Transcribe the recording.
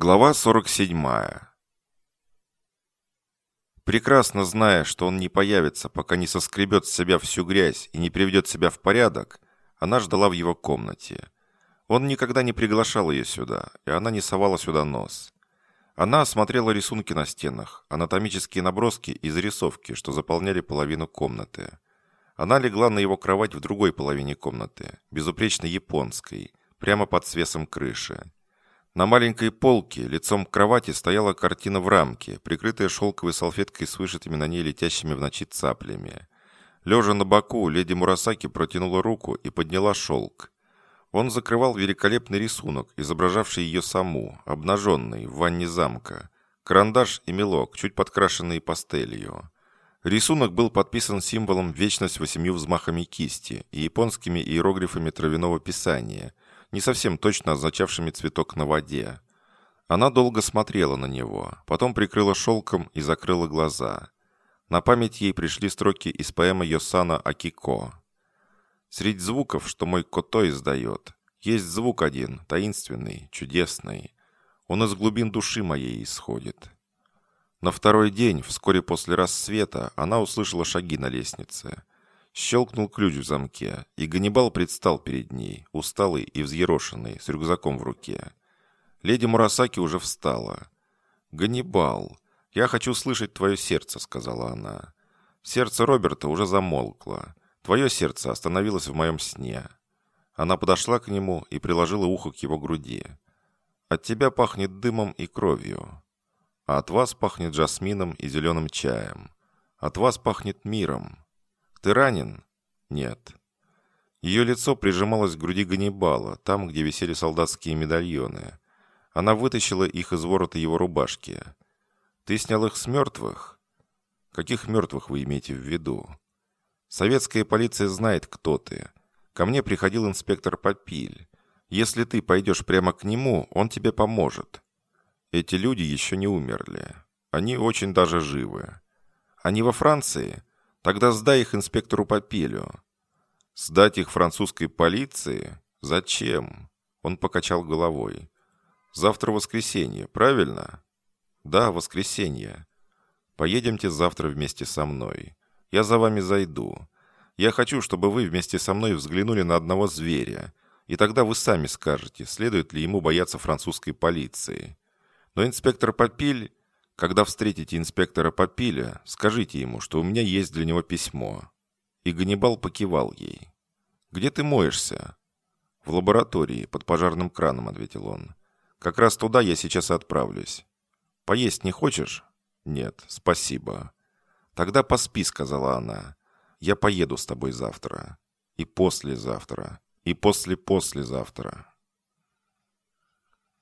Глава 47. Прекрасно зная, что он не появится, пока не соскребет с себя всю грязь и не приведет себя в порядок, она ждала в его комнате. Он никогда не приглашал ее сюда, и она не совала сюда нос. Она осмотрела рисунки на стенах, анатомические наброски и зарисовки, что заполняли половину комнаты. Она легла на его кровать в другой половине комнаты, безупречно японской, прямо под свесом крыши. На маленькой полке, лицом к кровати, стояла картина в рамке, прикрытая шелковой салфеткой с вышитыми на ней летящими в ночи цаплями. Лежа на боку, леди Мурасаки протянула руку и подняла шелк. Он закрывал великолепный рисунок, изображавший ее саму, обнаженной, в ванне замка. Карандаш и мелок, чуть подкрашенные пастелью. Рисунок был подписан символом «Вечность восемью взмахами кисти» и японскими иероглифами травяного писания – не совсем точно означавшими цветок на воде. Она долго смотрела на него, потом прикрыла шелком и закрыла глаза. На память ей пришли строки из поэмы Йосана Акико. «Среди звуков, что мой кото издает, есть звук один, таинственный, чудесный. Он из глубин души моей исходит». На второй день, вскоре после рассвета, она услышала шаги на лестнице. Щелкнул ключ в замке, и Ганнибал предстал перед ней, усталый и взъерошенный, с рюкзаком в руке. Леди Мурасаки уже встала. «Ганнибал, я хочу слышать твое сердце», — сказала она. Сердце Роберта уже замолкло. Твое сердце остановилось в моем сне. Она подошла к нему и приложила ухо к его груди. «От тебя пахнет дымом и кровью. А от вас пахнет жасмином и зеленым чаем. От вас пахнет миром. «Ты ранен?» «Нет». Ее лицо прижималось к груди Ганнибала, там, где висели солдатские медальоны. Она вытащила их из ворота его рубашки. «Ты снял их с мертвых?» «Каких мертвых вы имеете в виду?» «Советская полиция знает, кто ты. Ко мне приходил инспектор Попиль. Если ты пойдешь прямо к нему, он тебе поможет. Эти люди еще не умерли. Они очень даже живы. Они во Франции?» Тогда сдай их инспектору Попелю. Сдать их французской полиции? Зачем? Он покачал головой. Завтра воскресенье, правильно? Да, воскресенье. Поедемте завтра вместе со мной. Я за вами зайду. Я хочу, чтобы вы вместе со мной взглянули на одного зверя, и тогда вы сами скажете, следует ли ему бояться французской полиции. Но инспектор Попиль когда встретите инспектора Попиля, скажите ему, что у меня есть для него письмо». И Ганнибал покивал ей. «Где ты моешься?» «В лаборатории, под пожарным краном», — ответил он. «Как раз туда я сейчас и отправлюсь». «Поесть не хочешь?» «Нет, спасибо». «Тогда поспи», — сказала она. «Я поеду с тобой завтра. И послезавтра. И после-послезавтра».